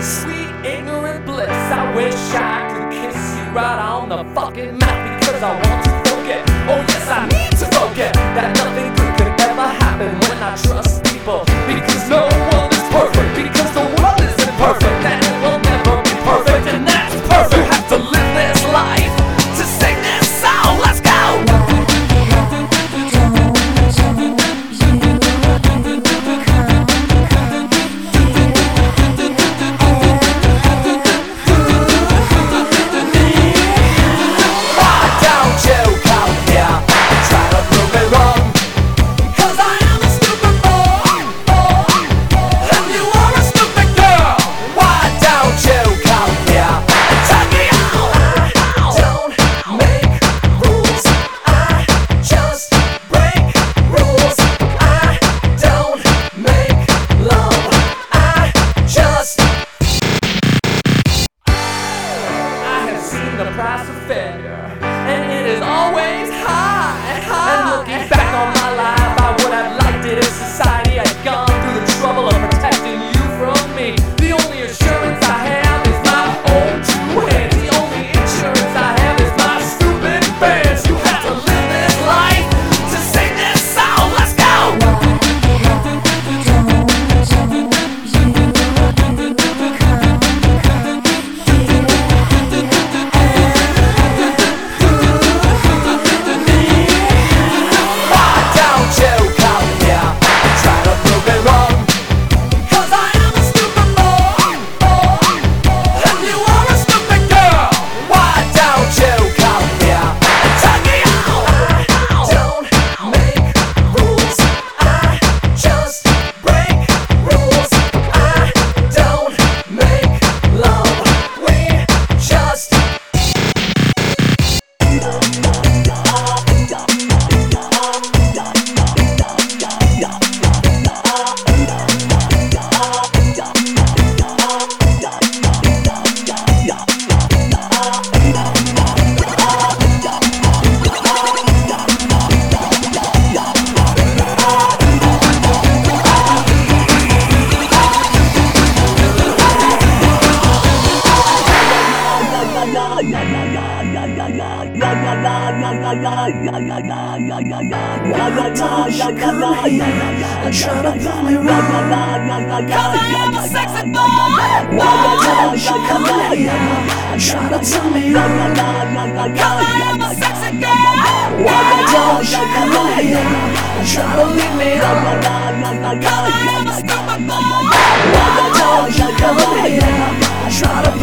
Sweet ignorant bliss. I wish I could kiss you right on the fucking mouth because I want to forget. Oh yes, I need to forget that nothing good could ever happen when I trust people. I'm trying to prove me wrong Cause I am a sexy boy I'm trying to tell me wrong Cause a sexy girl I'm to me alone Cause I am a stupid boy I'm trying to